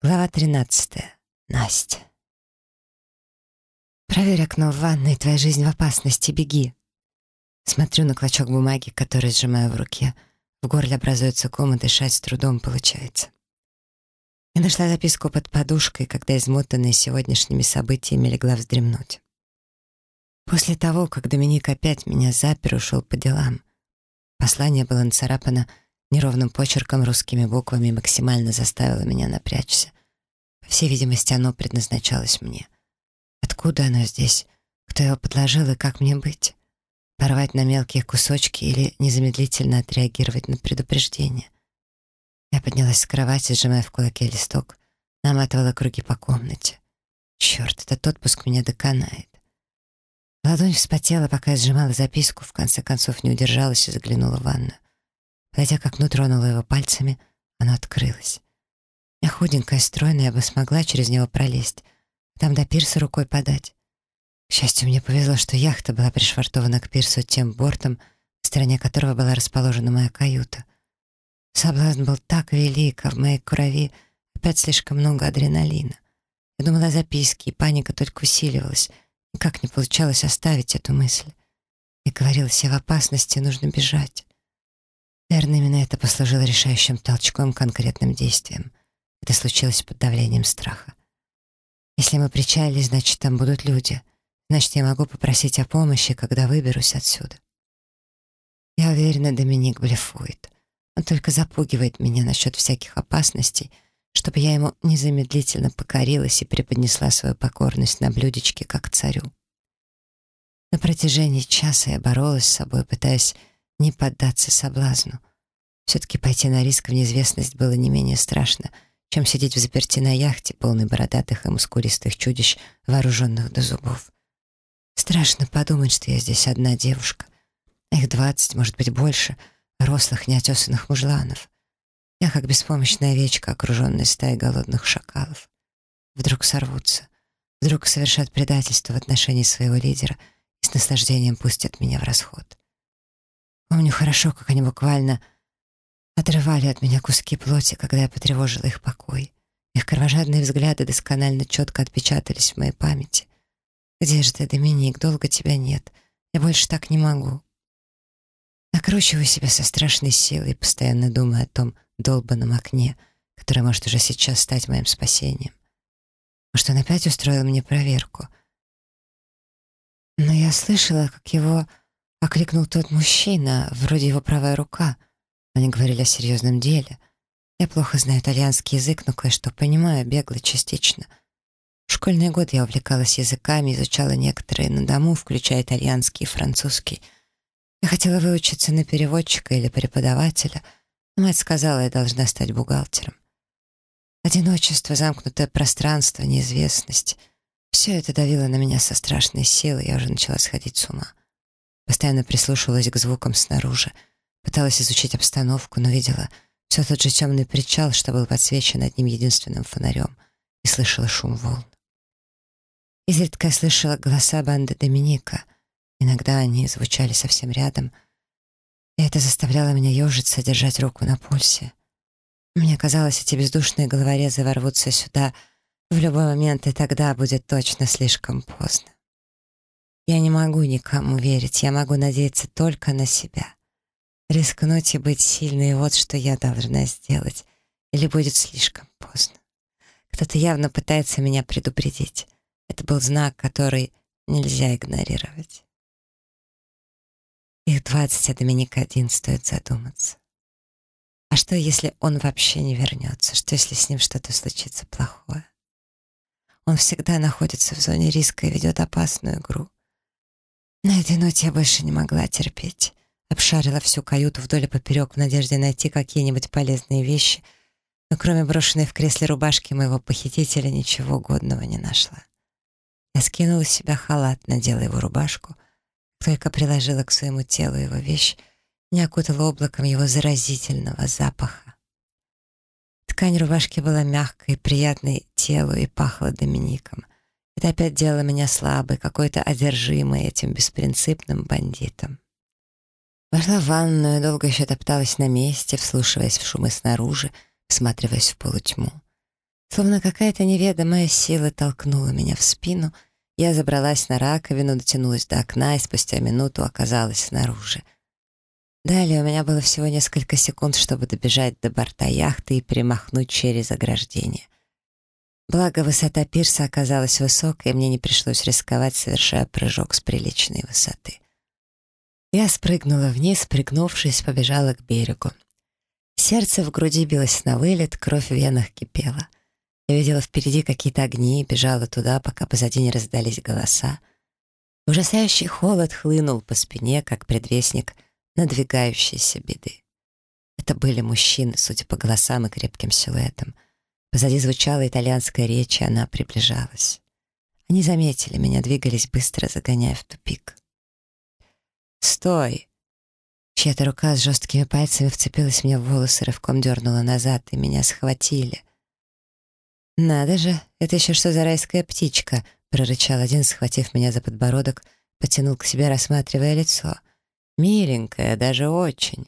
Глава 13. Настя. «Проверь окно в ванной, твоя жизнь в опасности, беги!» Смотрю на клочок бумаги, который сжимаю в руке. В горле образуется ком, и дышать с трудом получается. Я нашла записку под подушкой, когда измотанная сегодняшними событиями легла вздремнуть. После того, как Доминик опять меня запер, ушел по делам. Послание было нацарапано неровным почерком русскими буквами максимально заставило меня напрячься. По всей видимости, оно предназначалось мне. Откуда оно здесь? Кто его подложил и как мне быть? Порвать на мелкие кусочки или незамедлительно отреагировать на предупреждение? Я поднялась с кровати, сжимая в кулаке листок, наматывала круги по комнате. Черт, этот отпуск меня доконает. Ладонь вспотела, пока я сжимала записку, в конце концов не удержалась и заглянула в ванную. Подойдя к окну, тронула его пальцами, оно открылось. Я худенькая, стройная, я бы смогла через него пролезть, там до пирса рукой подать. К счастью, мне повезло, что яхта была пришвартована к пирсу тем бортом, в стороне которого была расположена моя каюта. Соблазн был так велик, а в моей крови опять слишком много адреналина. Я думала о записке, и паника только усиливалась. Никак не получалось оставить эту мысль. И говорила себе, в опасности нужно бежать. Наверное, именно это послужило решающим толчком конкретным действием. Это случилось под давлением страха. Если мы причалили, значит, там будут люди. Значит, я могу попросить о помощи, когда выберусь отсюда. Я уверена, Доминик блефует. Он только запугивает меня насчет всяких опасностей, чтобы я ему незамедлительно покорилась и преподнесла свою покорность на блюдечке, как царю. На протяжении часа я боролась с собой, пытаясь не поддаться соблазну. Все-таки пойти на риск в неизвестность было не менее страшно, чем сидеть в заперти на яхте, полной бородатых и мускулистых чудищ, вооруженных до зубов. Страшно подумать, что я здесь одна девушка. Их двадцать, может быть, больше, рослых, неотесанных мужланов. Я как беспомощная овечка, окруженная стаей голодных шакалов. Вдруг сорвутся, вдруг совершат предательство в отношении своего лидера и с наслаждением пустят меня в расход. Помню хорошо, как они буквально отрывали от меня куски плоти, когда я потревожила их покой. Их кровожадные взгляды досконально четко отпечатались в моей памяти. «Где же ты, Доминик? Долго тебя нет. Я больше так не могу». Накручиваю себя со страшной силой, постоянно думая о том долбанном окне, которое может уже сейчас стать моим спасением. Может, он опять устроил мне проверку. Но я слышала, как его Окликнул тот мужчина, вроде его правая рука. Они говорили о серьезном деле. Я плохо знаю итальянский язык, но кое-что понимаю, бегло, частично. В школьный год я увлекалась языками, изучала некоторые на дому, включая итальянский и французский. Я хотела выучиться на переводчика или преподавателя, но мать сказала, я должна стать бухгалтером. Одиночество, замкнутое пространство, неизвестность — все это давило на меня со страшной силой, я уже начала сходить с ума. Постоянно прислушивалась к звукам снаружи, пыталась изучить обстановку, но видела все тот же темный причал, что был подсвечен одним единственным фонарем, и слышала шум волн. Изредка я слышала голоса банды Доминика. Иногда они звучали совсем рядом, и это заставляло меня ежиться, держать руку на пульсе. Мне казалось, эти бездушные головорезы ворвутся сюда в любой момент, и тогда будет точно слишком поздно. Я не могу никому верить, я могу надеяться только на себя. Рискнуть и быть сильной — вот что я должна сделать. Или будет слишком поздно. Кто-то явно пытается меня предупредить. Это был знак, который нельзя игнорировать. Их двадцать, а Доминик один, стоит задуматься. А что, если он вообще не вернется? Что, если с ним что-то случится плохое? Он всегда находится в зоне риска и ведет опасную игру. На этой ноте я больше не могла терпеть. Обшарила всю каюту вдоль и поперек в надежде найти какие-нибудь полезные вещи, но кроме брошенной в кресле рубашки моего похитителя ничего годного не нашла. Я скинула с себя халат, надела его рубашку, только приложила к своему телу его вещь, не окутала облаком его заразительного запаха. Ткань рубашки была мягкой, приятной телу и пахла домиником — это опять делало меня слабой, какой-то одержимой этим беспринципным бандитом. Вошла в ванную, долго еще топталась на месте, вслушиваясь в шумы снаружи, всматриваясь в полутьму. Словно какая-то неведомая сила толкнула меня в спину, я забралась на раковину, дотянулась до окна и спустя минуту оказалась снаружи. Далее у меня было всего несколько секунд, чтобы добежать до борта яхты и перемахнуть через ограждение. Благо, высота пирса оказалась высокой, и мне не пришлось рисковать, совершая прыжок с приличной высоты. Я спрыгнула вниз, пригнувшись, побежала к берегу. Сердце в груди билось на вылет, кровь в венах кипела. Я видела впереди какие-то огни, бежала туда, пока позади не раздались голоса. Ужасающий холод хлынул по спине, как предвестник надвигающейся беды. Это были мужчины, судя по голосам и крепким силуэтам. Позади звучала итальянская речь, и она приближалась. Они заметили меня, двигались быстро, загоняя в тупик. «Стой!» Чья-то рука с жесткими пальцами вцепилась мне в волосы, рывком дернула назад, и меня схватили. «Надо же, это еще что за райская птичка?» — прорычал один, схватив меня за подбородок, потянул к себе, рассматривая лицо. «Миленькая, даже очень.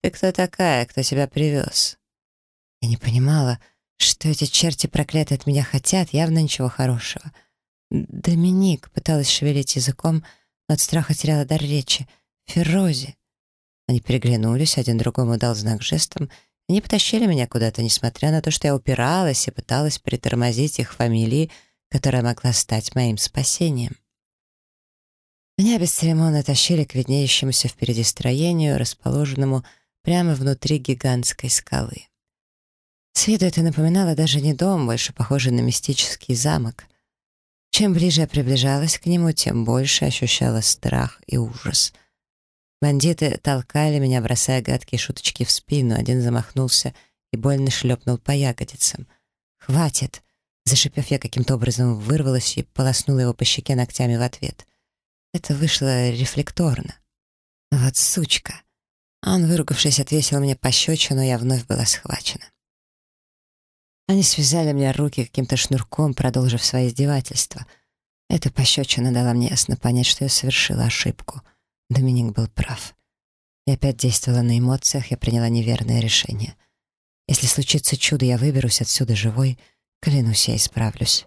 Ты кто такая, кто тебя привез?» Я не понимала, что эти черти проклятые от меня хотят, явно ничего хорошего. «Доминик», — пыталась шевелить языком, но от страха теряла дар речи. «Ферози». Они переглянулись, один другому дал знак жестом, они потащили меня куда-то, несмотря на то, что я упиралась и пыталась притормозить их фамилии, которая могла стать моим спасением. Меня бесцеремонно тащили к виднеющемуся впереди строению, расположенному прямо внутри гигантской скалы. С виду это напоминало даже не дом, больше похоже на мистический замок. Чем ближе я приближалась к нему, тем больше ощущала страх и ужас. Бандиты толкали меня, бросая гадкие шуточки в спину. Один замахнулся и больно шлепнул по ягодицам. «Хватит!» Зашипев, я каким-то образом вырвалась и полоснула его по щеке ногтями в ответ. Это вышло рефлекторно. «Вот сучка!» Он, выругавшись, отвесил мне пощечину, я вновь была схвачена. Они связали мне руки каким-то шнурком, продолжив свои издевательства. Эта пощечина дала мне ясно понять, что я совершила ошибку — Доминик был прав. Я опять действовала на эмоциях, я приняла неверное решение. Если случится чудо, я выберусь отсюда живой, клянусь, я исправлюсь.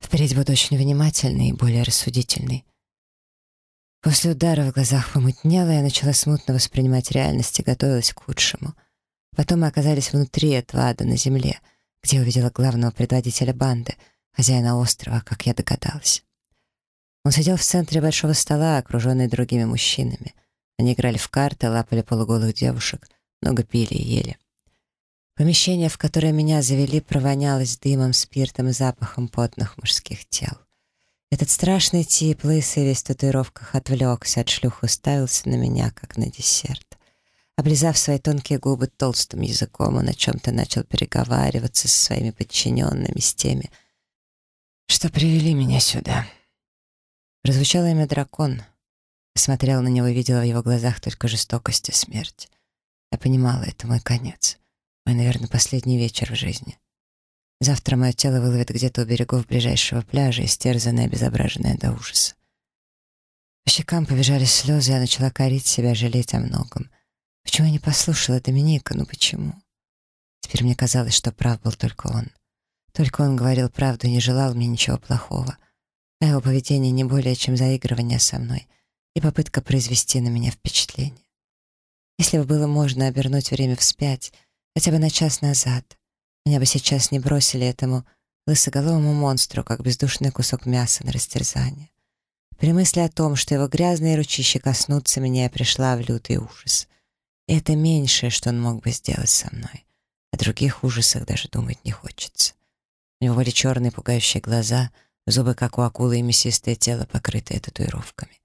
Впредь буду очень внимательный и более рассудительный. После удара в глазах помутнело, я начала смутно воспринимать реальность и готовилась к худшему. Потом мы оказались внутри этого ада на земле, где увидела главного предводителя банды, хозяина острова, как я догадалась. Он сидел в центре большого стола, окруженный другими мужчинами. Они играли в карты, лапали полуголых девушек, много пили и ели. Помещение, в которое меня завели, провонялось дымом, спиртом и запахом потных мужских тел. Этот страшный тип, лысый весь в татуировках, отвлекся от шлюх и уставился на меня, как на десерт. Облизав свои тонкие губы толстым языком, он о чем-то начал переговариваться со своими подчиненными, с теми, что привели меня сюда. Прозвучало имя «Дракон». Смотрела на него и видела в его глазах только жестокость и смерть. Я понимала, это мой конец. Мой, наверное, последний вечер в жизни. Завтра мое тело выловит где-то у берегов ближайшего пляжа, истерзанное, обезображенное до ужаса. По щекам побежали слезы, я начала корить себя, жалеть о многом. Почему я не послушала Доминика? Ну почему? Теперь мне казалось, что прав был только он. Только он говорил правду и не желал мне ничего плохого а его поведение не более чем заигрывание со мной и попытка произвести на меня впечатление. Если бы было можно обернуть время вспять, хотя бы на час назад, меня бы сейчас не бросили этому лысоголовому монстру, как бездушный кусок мяса на растерзание. При мысли о том, что его грязные ручища коснутся меня, я пришла в лютый ужас. И это меньшее, что он мог бы сделать со мной. О других ужасах даже думать не хочется. У него были черные пугающие глаза — Зубы, как у акулы, и мясистое тело, покрытое татуировками.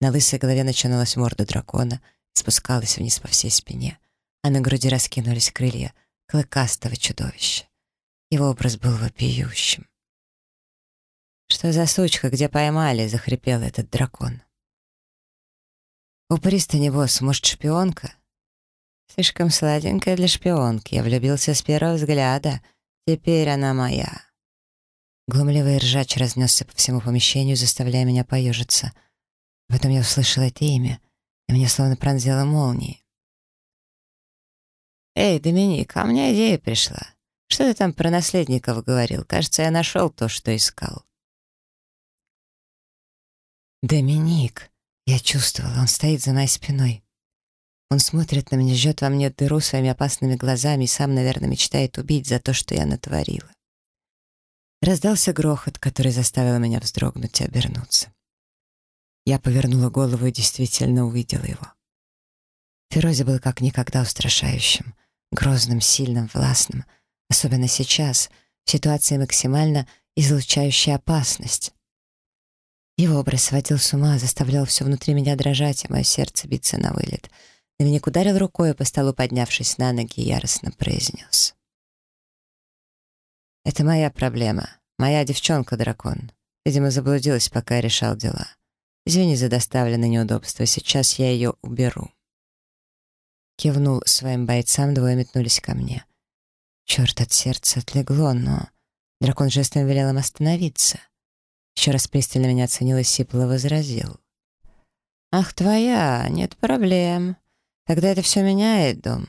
На лысой голове начиналась морда дракона, спускалась вниз по всей спине, а на груди раскинулись крылья клыкастого чудовища. Его образ был вопиющим. «Что за сучка, где поймали?» — захрипел этот дракон. «У пристани, босс, может, шпионка?» «Слишком сладенькая для шпионки. Я влюбился с первого взгляда. Теперь она моя». Глумливый ржач разнесся по всему помещению, заставляя меня поежиться. Потом я услышала это имя, и меня словно пронзило молнией. «Эй, Доминик, а у меня идея пришла. Что ты там про наследников говорил? Кажется, я нашел то, что искал». «Доминик!» Я чувствовала, он стоит за моей спиной. Он смотрит на меня, жжет во мне дыру своими опасными глазами и сам, наверное, мечтает убить за то, что я натворила. Раздался грохот, который заставил меня вздрогнуть и обернуться. Я повернула голову и действительно увидела его. Ферози был как никогда устрашающим, грозным, сильным, властным, особенно сейчас, в ситуации максимально излучающей опасность. Его образ сводил с ума, заставлял все внутри меня дрожать, а мое сердце биться на вылет. Доминик ударил рукой по столу, поднявшись на ноги, яростно произнес. «Это моя проблема. Моя девчонка-дракон. Видимо, заблудилась, пока я решал дела. Извини за доставленное неудобство. Сейчас я ее уберу». Кивнул своим бойцам, двое метнулись ко мне. Черт, от сердца отлегло, но... Дракон жестом велел им остановиться. Еще раз пристально меня оценил и сипло возразил. «Ах, твоя, нет проблем. Тогда это все меняет, дом.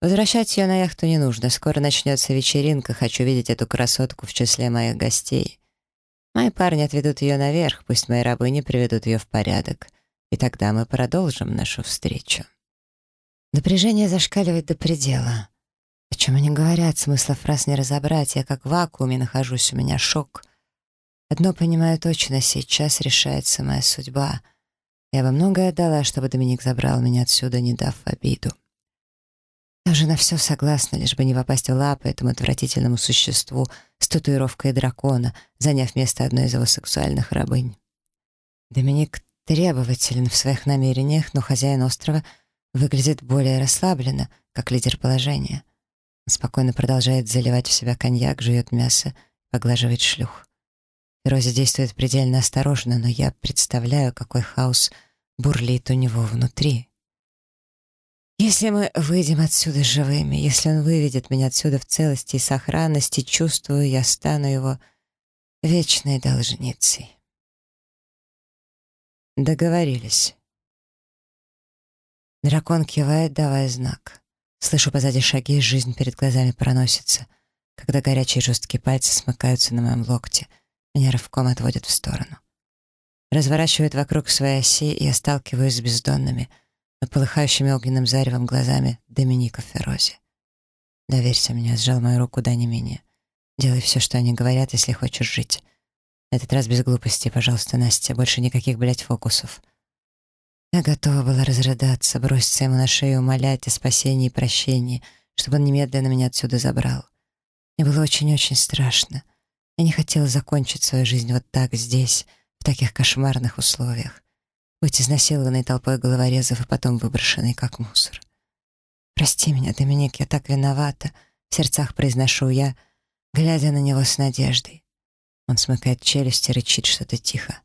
Возвращать ее на яхту не нужно. Скоро начнется вечеринка. Хочу видеть эту красотку в числе моих гостей. Мои парни отведут ее наверх, пусть мои рабыни приведут ее в порядок. И тогда мы продолжим нашу встречу». Напряжение зашкаливает до предела. О чем они говорят, смысла фраз не разобрать. Я как в вакууме нахожусь, у меня шок — Одно понимаю точно, сейчас решается моя судьба. Я бы многое дала, чтобы Доминик забрал меня отсюда, не дав обиду. Я уже на все согласна, лишь бы не попасть в лапы этому отвратительному существу с татуировкой дракона, заняв место одной из его сексуальных рабынь. Доминик требователен в своих намерениях, но хозяин острова выглядит более расслабленно, как лидер положения. Он спокойно продолжает заливать в себя коньяк, жует мясо, поглаживает шлюх. Рози действует предельно осторожно, но я представляю, какой хаос бурлит у него внутри. Если мы выйдем отсюда живыми, если он выведет меня отсюда в целости и сохранности, чувствую, я стану его вечной должницей. Договорились. Дракон кивает, давая знак. Слышу позади шаги, жизнь перед глазами проносится, когда горячие жесткие пальцы смыкаются на моем локте — меня рывком отводят в сторону. Разворачивает вокруг своей оси, и я сталкиваюсь с бездонными, но полыхающими огненным заревом глазами Доминика Ферози. «Доверься мне», — сжал мою руку, да не менее. «Делай все, что они говорят, если хочешь жить. этот раз без глупостей, пожалуйста, Настя, больше никаких, блядь, фокусов». Я готова была разрыдаться, броситься ему на шею, умолять о спасении и прощении, чтобы он немедленно меня отсюда забрал. Мне было очень-очень страшно. Я не хотела закончить свою жизнь вот так, здесь, в таких кошмарных условиях. Быть изнасилованной толпой головорезов и потом выброшенной как мусор. «Прости меня, Доминик, я так виновата», — в сердцах произношу я, глядя на него с надеждой. Он смыкает челюсть и рычит что-то тихо.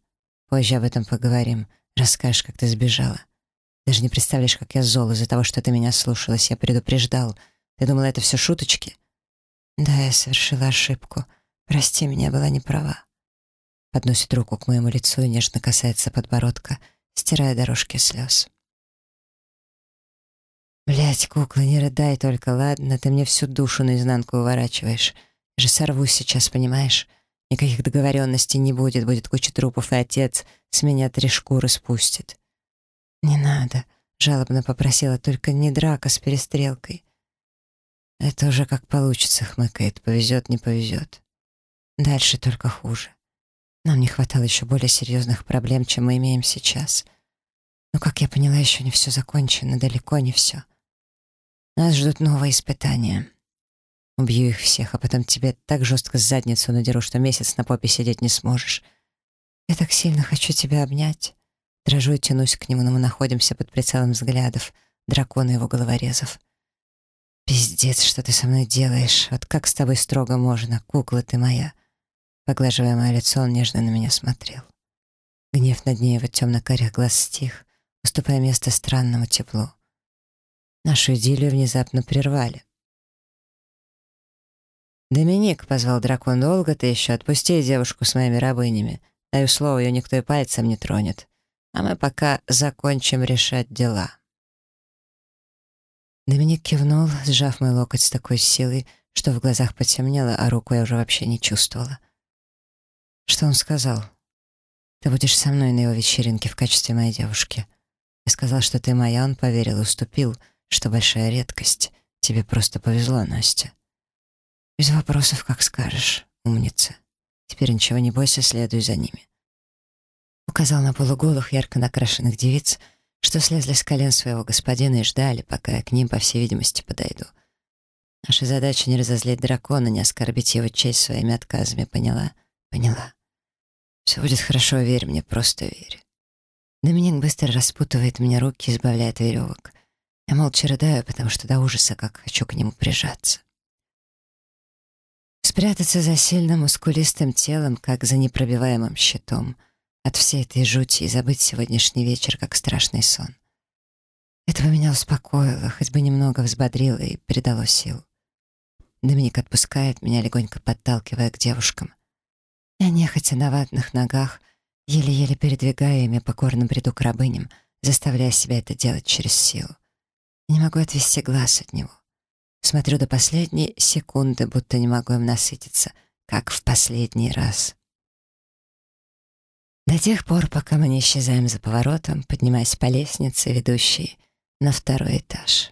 «Позже об этом поговорим. Расскажешь, как ты сбежала. Даже не представляешь, как я зол из-за того, что ты меня слушалась. Я предупреждал. Ты думала, это все шуточки?» «Да, я совершила ошибку», «Прости, меня была не права». Подносит руку к моему лицу и нежно касается подбородка, стирая дорожки слез. Блять, кукла, не рыдай только, ладно? Ты мне всю душу наизнанку уворачиваешь. Я же сорвусь сейчас, понимаешь? Никаких договоренностей не будет, будет куча трупов, и отец с меня три шкуры спустит». «Не надо», — жалобно попросила, «только не драка с перестрелкой». «Это уже как получится», — хмыкает, «повезет, не повезет». Дальше только хуже. Нам не хватало еще более серьезных проблем, чем мы имеем сейчас. Но, как я поняла, еще не все закончено, далеко не все. Нас ждут новые испытания. Убью их всех, а потом тебе так жестко задницу надеру, что месяц на попе сидеть не сможешь. Я так сильно хочу тебя обнять. Дрожу и тянусь к нему, но мы находимся под прицелом взглядов дракона его головорезов. «Пиздец, что ты со мной делаешь? Вот как с тобой строго можно, кукла ты моя?» Поглаживая мое лицо, он нежно на меня смотрел. Гнев на дне его темно-карих глаз стих, уступая место странному теплу. Нашу идиллию внезапно прервали. «Доминик», — позвал дракон, — «долго ты еще? Отпусти девушку с моими рабынями. Даю слово, ее никто и пальцем не тронет. А мы пока закончим решать дела». Доминик кивнул, сжав мой локоть с такой силой, что в глазах потемнело, а руку я уже вообще не чувствовала. Что он сказал? «Ты будешь со мной на его вечеринке в качестве моей девушки». Я сказал, что ты моя, он поверил и уступил, что большая редкость. Тебе просто повезло, Настя. Без вопросов, как скажешь, умница. Теперь ничего не бойся, следуй за ними. Указал на полуголых, ярко накрашенных девиц, что слезли с колен своего господина и ждали, пока я к ним, по всей видимости, подойду. Наша задача — не разозлить дракона, не оскорбить его честь своими отказами, поняла? Поняла. Все будет хорошо, верь мне, просто верь. Доминик быстро распутывает мне руки, избавляет от веревок. Я молча рыдаю, потому что до ужаса как хочу к нему прижаться. Спрятаться за сильным мускулистым телом, как за непробиваемым щитом, от всей этой жути и забыть сегодняшний вечер, как страшный сон. Этого меня успокоило, хоть бы немного взбодрило и придало сил. Доминик отпускает меня, легонько подталкивая к девушкам. Я нехотя на ватных ногах, еле-еле передвигая ими покорно бреду к рабыням, заставляя себя это делать через силу. Не могу отвести глаз от него. Смотрю до последней секунды, будто не могу им насытиться, как в последний раз. До тех пор, пока мы не исчезаем за поворотом, поднимаясь по лестнице, ведущей на второй этаж.